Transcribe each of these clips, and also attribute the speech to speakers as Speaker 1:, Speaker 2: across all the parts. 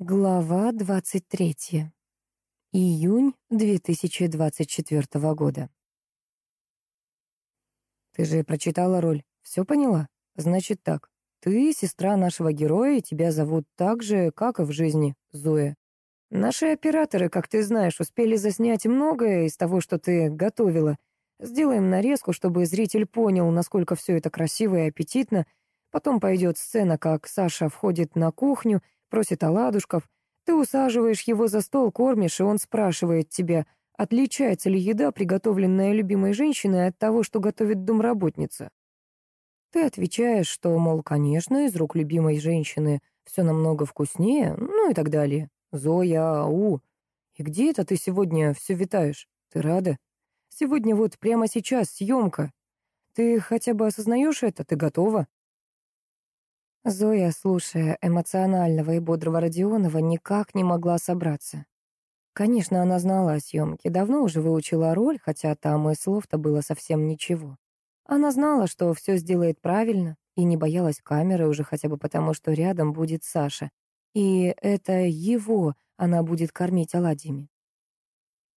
Speaker 1: Глава 23. Июнь 2024 года. Ты же прочитала роль, все поняла? Значит так, ты сестра нашего героя, и тебя зовут так же, как и в жизни, Зоя. Наши операторы, как ты знаешь, успели заснять многое из того, что ты готовила. Сделаем нарезку, чтобы зритель понял, насколько все это красиво и аппетитно. Потом пойдет сцена, как Саша входит на кухню — просит оладушков. Ты усаживаешь его за стол, кормишь, и он спрашивает тебя, отличается ли еда, приготовленная любимой женщиной, от того, что готовит домработница. Ты отвечаешь, что, мол, конечно, из рук любимой женщины все намного вкуснее, ну и так далее. Зоя, ау. И где это ты сегодня все витаешь? Ты рада? Сегодня вот прямо сейчас съемка. Ты хотя бы осознаешь это? Ты готова? Зоя, слушая эмоционального и бодрого Родионова, никак не могла собраться. Конечно, она знала о съемке, давно уже выучила роль, хотя там и слов-то было совсем ничего. Она знала, что все сделает правильно, и не боялась камеры уже хотя бы потому, что рядом будет Саша. И это его она будет кормить оладьями.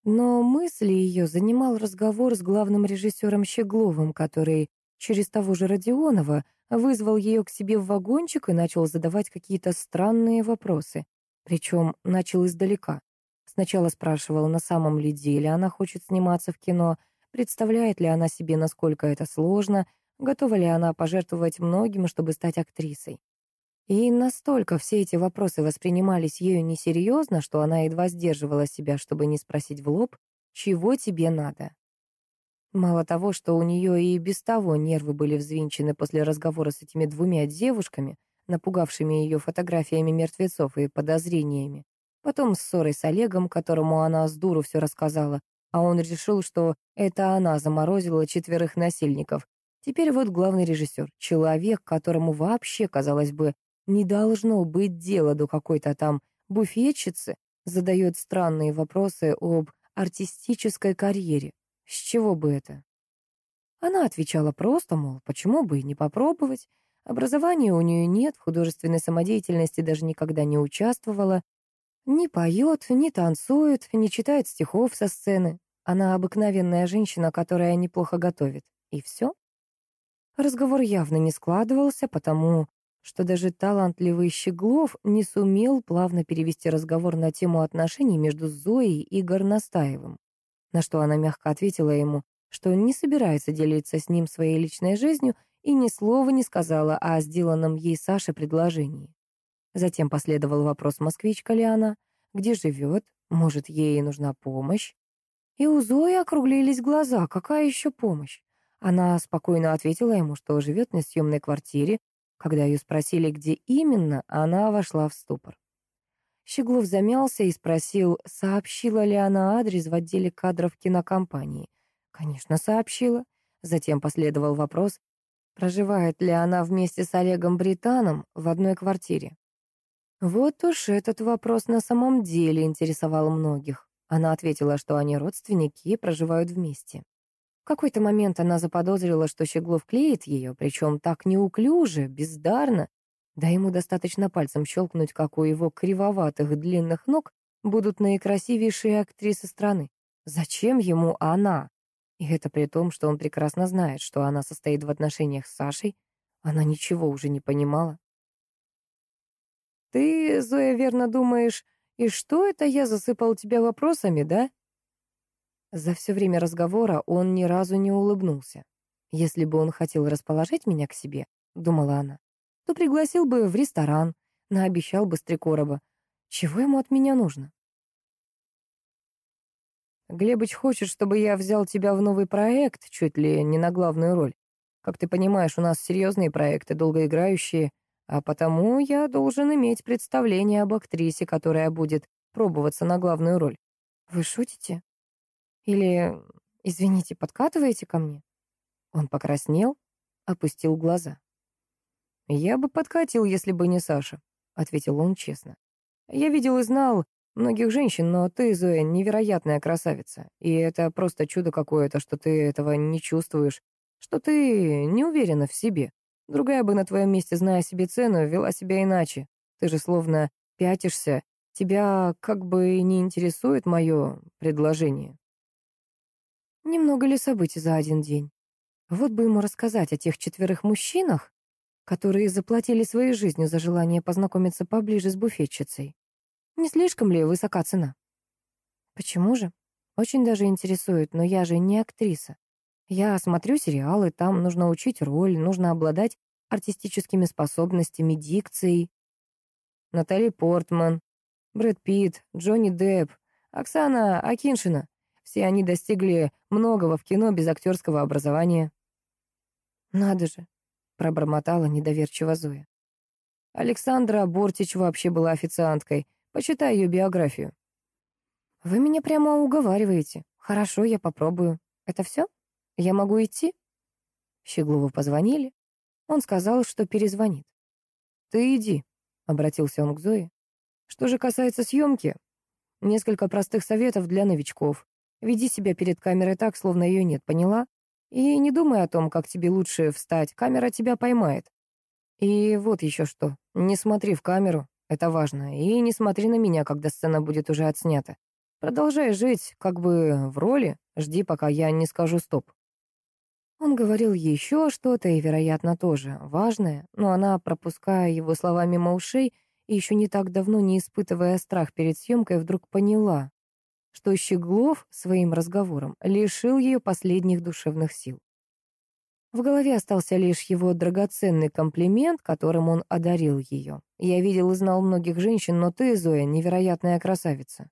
Speaker 1: Но мысли ее занимал разговор с главным режиссером Щегловым, который через того же Родионова вызвал ее к себе в вагончик и начал задавать какие-то странные вопросы. Причем начал издалека. Сначала спрашивал, на самом ли деле она хочет сниматься в кино, представляет ли она себе, насколько это сложно, готова ли она пожертвовать многим, чтобы стать актрисой. И настолько все эти вопросы воспринимались ею несерьезно, что она едва сдерживала себя, чтобы не спросить в лоб, чего тебе надо. Мало того, что у нее и без того нервы были взвинчены после разговора с этими двумя девушками, напугавшими ее фотографиями мертвецов и подозрениями. Потом ссорой с Олегом, которому она с дуру все рассказала, а он решил, что это она заморозила четверых насильников. Теперь вот главный режиссер, человек, которому вообще, казалось бы, не должно быть дела до какой-то там буфетчицы, задает странные вопросы об артистической карьере. С чего бы это? Она отвечала просто, мол, почему бы и не попробовать. Образования у нее нет, в художественной самодеятельности даже никогда не участвовала. Не поет, не танцует, не читает стихов со сцены. Она обыкновенная женщина, которая неплохо готовит. И все. Разговор явно не складывался, потому что даже талантливый Щеглов не сумел плавно перевести разговор на тему отношений между Зоей и Горностаевым на что она мягко ответила ему, что не собирается делиться с ним своей личной жизнью и ни слова не сказала о сделанном ей Саше предложении. Затем последовал вопрос, москвичка ли она, где живет, может, ей нужна помощь. И у Зои округлились глаза, какая еще помощь? Она спокойно ответила ему, что живет на съемной квартире. Когда ее спросили, где именно, она вошла в ступор. Щеглов замялся и спросил, сообщила ли она адрес в отделе кадров кинокомпании. Конечно, сообщила. Затем последовал вопрос, проживает ли она вместе с Олегом Британом в одной квартире. Вот уж этот вопрос на самом деле интересовал многих. Она ответила, что они родственники и проживают вместе. В какой-то момент она заподозрила, что Щеглов клеит ее, причем так неуклюже, бездарно, да ему достаточно пальцем щелкнуть, как у его кривоватых длинных ног будут наикрасивейшие актрисы страны. Зачем ему она? И это при том, что он прекрасно знает, что она состоит в отношениях с Сашей. Она ничего уже не понимала. «Ты, Зоя, верно думаешь, и что это я засыпал тебя вопросами, да?» За все время разговора он ни разу не улыбнулся. «Если бы он хотел расположить меня к себе», — думала она, то пригласил бы в ресторан, наобещал бы Стрекороба. Чего ему от меня нужно? Глебыч хочет, чтобы я взял тебя в новый проект, чуть ли не на главную роль. Как ты понимаешь, у нас серьезные проекты, долгоиграющие, а потому я должен иметь представление об актрисе, которая будет пробоваться на главную роль. Вы шутите? Или, извините, подкатываете ко мне? Он покраснел, опустил глаза. «Я бы подкатил, если бы не Саша», — ответил он честно. «Я видел и знал многих женщин, но ты, Зоя, невероятная красавица. И это просто чудо какое-то, что ты этого не чувствуешь, что ты не уверена в себе. Другая бы на твоем месте, зная себе цену, вела себя иначе. Ты же словно пятишься. Тебя как бы не интересует мое предложение. Немного ли событий за один день? Вот бы ему рассказать о тех четверых мужчинах, которые заплатили своей жизнью за желание познакомиться поближе с буфетчицей. Не слишком ли высока цена? Почему же? Очень даже интересует, но я же не актриса. Я смотрю сериалы, там нужно учить роль, нужно обладать артистическими способностями, дикцией. Натали Портман, Брэд Питт, Джонни Депп, Оксана Акиншина. Все они достигли многого в кино без актерского образования. Надо же, пробормотала недоверчиво Зоя. Александра Бортич вообще была официанткой. Почитай ее биографию. Вы меня прямо уговариваете. Хорошо, я попробую. Это все? Я могу идти? Щеглову позвонили. Он сказал, что перезвонит. Ты иди, обратился он к Зое. Что же касается съемки, несколько простых советов для новичков. Веди себя перед камерой так, словно ее нет, поняла? И не думай о том, как тебе лучше встать, камера тебя поймает. И вот еще что, не смотри в камеру, это важно, и не смотри на меня, когда сцена будет уже отснята. Продолжай жить как бы в роли, жди, пока я не скажу стоп. Он говорил еще что-то и, вероятно, тоже важное, но она, пропуская его слова мимо ушей и еще не так давно не испытывая страх перед съемкой, вдруг поняла, что Щеглов своим разговором лишил ее последних душевных сил. В голове остался лишь его драгоценный комплимент, которым он одарил ее. «Я видел и знал многих женщин, но ты, Зоя, невероятная красавица».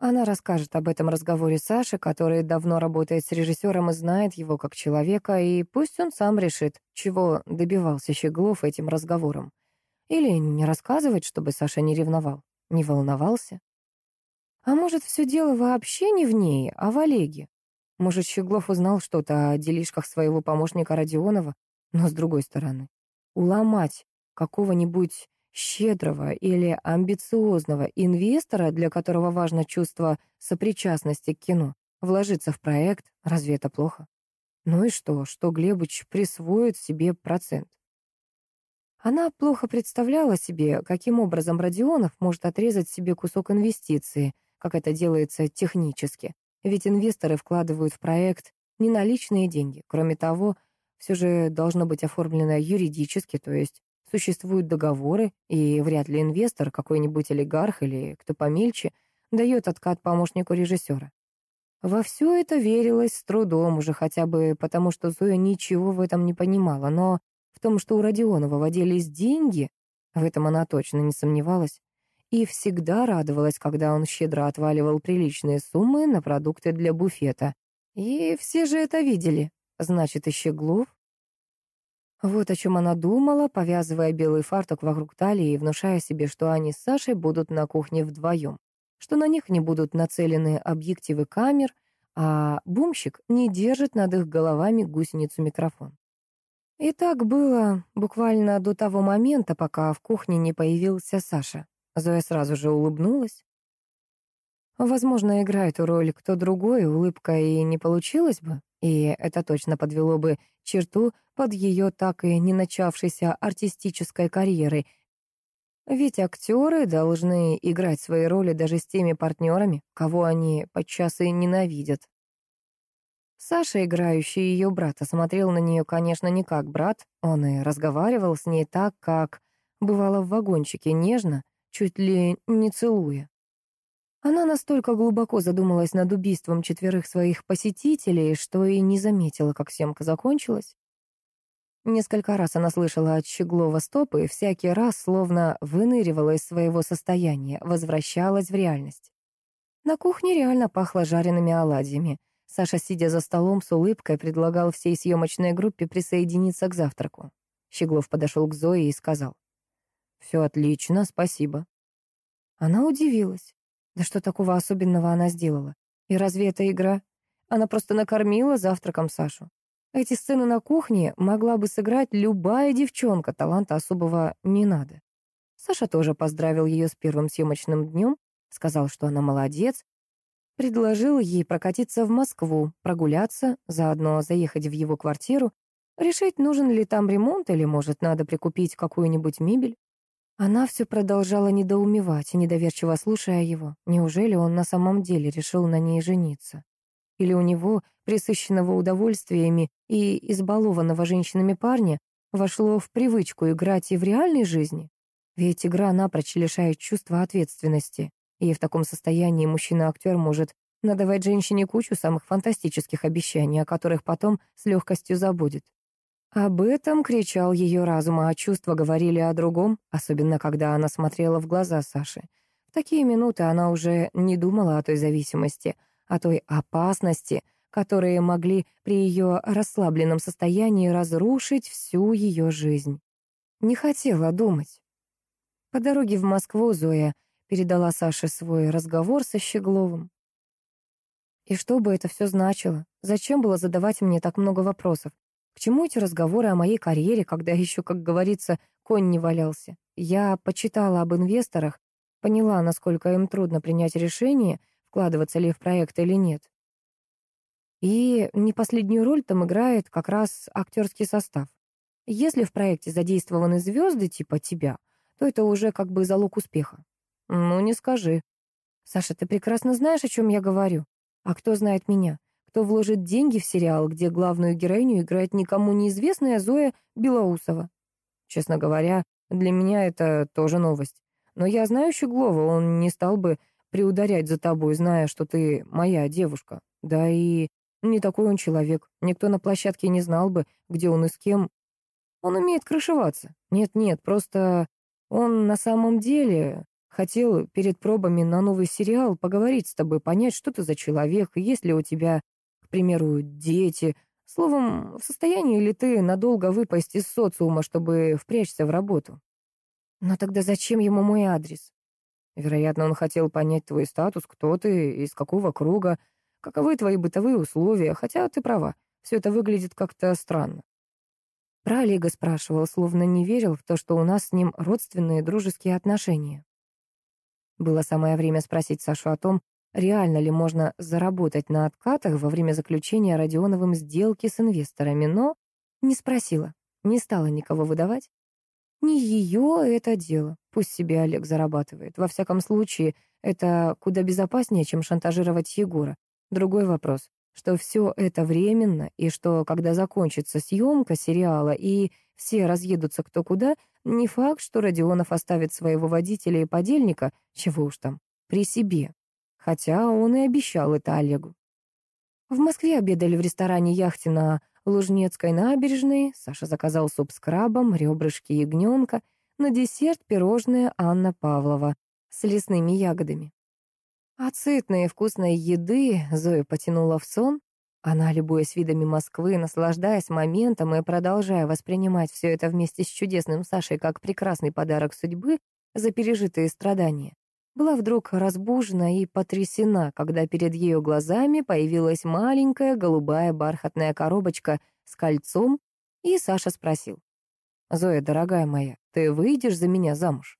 Speaker 1: Она расскажет об этом разговоре Саше, который давно работает с режиссером и знает его как человека, и пусть он сам решит, чего добивался Щеглов этим разговором. Или не рассказывать, чтобы Саша не ревновал, не волновался. А может, все дело вообще не в ней, а в Олеге? Может, Щеглов узнал что-то о делишках своего помощника Родионова, но с другой стороны, уломать какого-нибудь щедрого или амбициозного инвестора, для которого важно чувство сопричастности к кино, вложиться в проект, разве это плохо? Ну и что, что Глебыч присвоит себе процент? Она плохо представляла себе, каким образом Родионов может отрезать себе кусок инвестиции, как это делается технически. Ведь инвесторы вкладывают в проект не наличные деньги. Кроме того, все же должно быть оформлено юридически, то есть существуют договоры, и вряд ли инвестор, какой-нибудь олигарх или кто помельче, дает откат помощнику режиссера. Во все это верилось с трудом уже хотя бы потому, что Зоя ничего в этом не понимала, но в том, что у Родионова водились деньги, в этом она точно не сомневалась и всегда радовалась, когда он щедро отваливал приличные суммы на продукты для буфета. И все же это видели. Значит, и Щеглов? Вот о чем она думала, повязывая белый фартук вокруг талии и внушая себе, что они с Сашей будут на кухне вдвоем, что на них не будут нацелены объективы камер, а бумщик не держит над их головами гусеницу микрофон. И так было буквально до того момента, пока в кухне не появился Саша. Зоя сразу же улыбнулась. Возможно, играя эту роль кто другой, улыбка и не получилась бы, и это точно подвело бы черту под ее так и не начавшейся артистической карьерой. Ведь актеры должны играть свои роли даже с теми партнерами, кого они подчас и ненавидят. Саша, играющий ее брата, смотрел на нее, конечно, не как брат, он и разговаривал с ней так, как бывало в вагончике, нежно, чуть ли не целуя. Она настолько глубоко задумалась над убийством четверых своих посетителей, что и не заметила, как съемка закончилась. Несколько раз она слышала от Щеглова стопы и всякий раз словно выныривала из своего состояния, возвращалась в реальность. На кухне реально пахло жареными оладьями. Саша, сидя за столом с улыбкой, предлагал всей съемочной группе присоединиться к завтраку. Щеглов подошел к Зое и сказал. «Все отлично, спасибо». Она удивилась. Да что такого особенного она сделала? И разве это игра? Она просто накормила завтраком Сашу. Эти сцены на кухне могла бы сыграть любая девчонка, таланта особого не надо. Саша тоже поздравил ее с первым съемочным днем, сказал, что она молодец, предложил ей прокатиться в Москву, прогуляться, заодно заехать в его квартиру, решить, нужен ли там ремонт или, может, надо прикупить какую-нибудь мебель. Она все продолжала недоумевать, недоверчиво слушая его. Неужели он на самом деле решил на ней жениться? Или у него, присыщенного удовольствиями и избалованного женщинами парня, вошло в привычку играть и в реальной жизни? Ведь игра напрочь лишает чувства ответственности. И в таком состоянии мужчина-актер может надавать женщине кучу самых фантастических обещаний, о которых потом с легкостью забудет. Об этом кричал ее разум, а чувства говорили о другом, особенно когда она смотрела в глаза Саши. В такие минуты она уже не думала о той зависимости, о той опасности, которые могли при ее расслабленном состоянии разрушить всю ее жизнь. Не хотела думать. По дороге в Москву Зоя передала Саше свой разговор со Щегловым. И что бы это все значило? Зачем было задавать мне так много вопросов? К чему эти разговоры о моей карьере, когда еще, как говорится, конь не валялся? Я почитала об инвесторах, поняла, насколько им трудно принять решение, вкладываться ли в проект или нет. И не последнюю роль там играет как раз актерский состав. Если в проекте задействованы звезды типа тебя, то это уже как бы залог успеха. Ну, не скажи. Саша, ты прекрасно знаешь, о чем я говорю. А кто знает меня? Кто вложит деньги в сериал, где главную героиню играет никому неизвестная Зоя Белоусова. Честно говоря, для меня это тоже новость. Но я знаю Щеглова, он не стал бы приударять за тобой, зная, что ты моя девушка. Да и не такой он человек. Никто на площадке не знал бы, где он и с кем. Он умеет крышеваться. Нет-нет, просто он на самом деле хотел перед пробами на новый сериал поговорить с тобой, понять, что ты за человек, есть ли у тебя к примеру, дети. Словом, в состоянии ли ты надолго выпасть из социума, чтобы впрячься в работу? Но тогда зачем ему мой адрес? Вероятно, он хотел понять твой статус, кто ты, из какого круга, каковы твои бытовые условия, хотя ты права, все это выглядит как-то странно. Про Олега спрашивал, словно не верил в то, что у нас с ним родственные дружеские отношения. Было самое время спросить Сашу о том, реально ли можно заработать на откатах во время заключения Родионовым сделки с инвесторами, но не спросила, не стала никого выдавать. Не ее это дело, пусть себе Олег зарабатывает. Во всяком случае, это куда безопаснее, чем шантажировать Егора. Другой вопрос, что все это временно, и что, когда закончится съемка сериала и все разъедутся кто куда, не факт, что Родионов оставит своего водителя и подельника, чего уж там, при себе хотя он и обещал это Олегу. В Москве обедали в ресторане яхте на Лужнецкой набережной. Саша заказал суп с крабом, ребрышки ягненка, на десерт пирожное Анна Павлова с лесными ягодами. От сытной и вкусной еды Зоя потянула в сон. Она, любуясь видами Москвы, наслаждаясь моментом и продолжая воспринимать все это вместе с чудесным Сашей как прекрасный подарок судьбы за пережитые страдания, была вдруг разбужена и потрясена, когда перед ее глазами появилась маленькая голубая бархатная коробочка с кольцом, и Саша спросил. «Зоя, дорогая моя, ты выйдешь за меня замуж?»